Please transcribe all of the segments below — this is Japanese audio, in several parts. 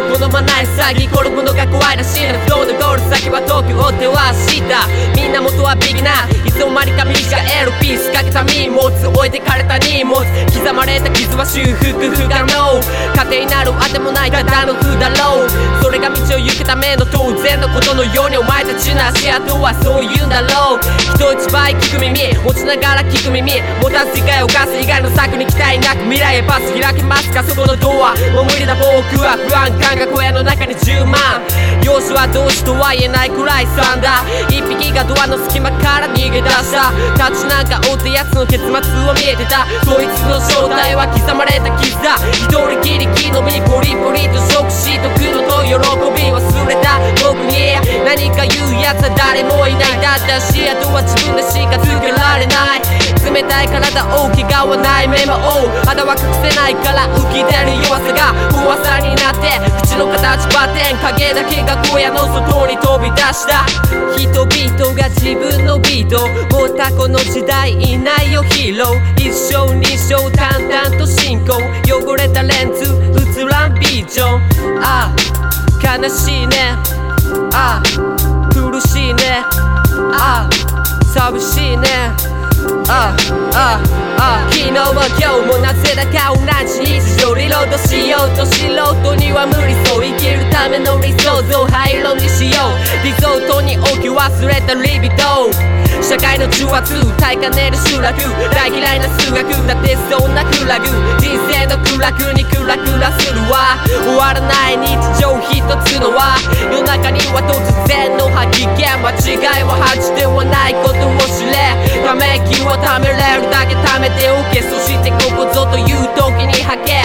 を好まない詐欺転ぶのが怖いらしいな。不動のゴール先は東京を手はした。みんな元はビギナー。いつの間にか右がエロピースかけた身持つ置いてかれた荷物。刻まれた傷は修復不可能。家庭なるあてもないただの負だろう。それが道を行くための当然のことのようにお前たちの足跡はそう言うんだろう。人一倍聞く耳持ちながら聞く耳持たず以外を犯す以外の策に期待なく未来へパス開けますかそこのドアもう無理だ僕は不安感が小屋の中に10万姿はどうしとは言えないくらいさだ。一匹がドアの隙間から逃げ出した。立ちなんか追ってやつの結末を見えてた。そいつの正体は刻まれた傷だ。一人きり木の実ポリポリと食しとくのと喜び忘れた。僕に何か言うやつは誰もいない。だって足跡は自分でしかつけられない。冷たい体を気が合わない目も追う。肌は隠せないから浮き出る弱さが怖さになって。口の形バテン影だけが小屋の外に飛び出した。人々が自分のビートたこの時代いないよヒーロー一生二生淡々と進行。汚れたレンズ映らんビジョン。ああ悲しいね。ああ苦しいね。ああ寂しいね。ああああ昨日も今日もなぜだか同じ。日常リロードしようと素人には無理ための理想像灰色にしよう。リゾートに置き忘れたリビドー。社会の重圧耐えかねる集落。大嫌いな数学。だってそんなクラグ。人生の苦楽にクラクラするわ。終わらない日常一つのは世の中には突然の吐き気間違いは恥ではないことを知れ。ため息をためれるだけ貯めておけ。そしてここぞという時に吐け。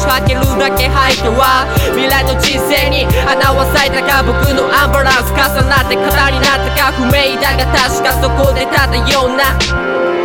聞き流し吐けるだけ吐いては未来の人生に花は咲いたか僕のアンバランス重なって型になったか不明だが確かそこでたような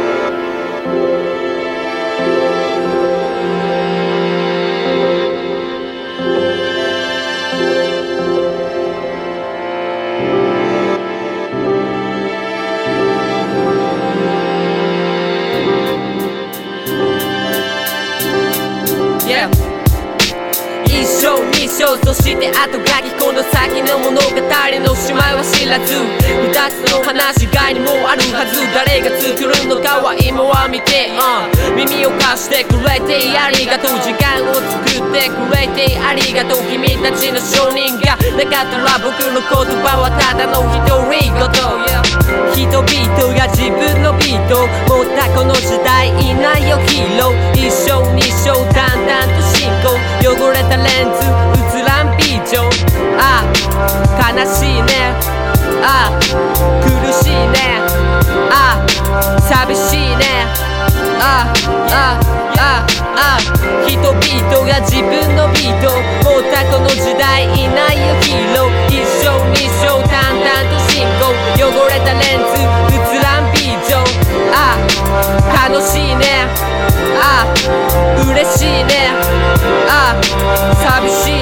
そして後書きこの先の物語のしまいは知らず。二つの話がにもあるはず。誰が作るのかは今は見て、uh、耳を貸してくれてありがとう。時間を作ってくれてありがとう。君たちの承認がなかったら僕の言葉はただの独り言、yeah 人々が自分のビート持ったこの時代いないよ。ヒーロー。一生二生いね。ああ嬉しいね。ああ寂しい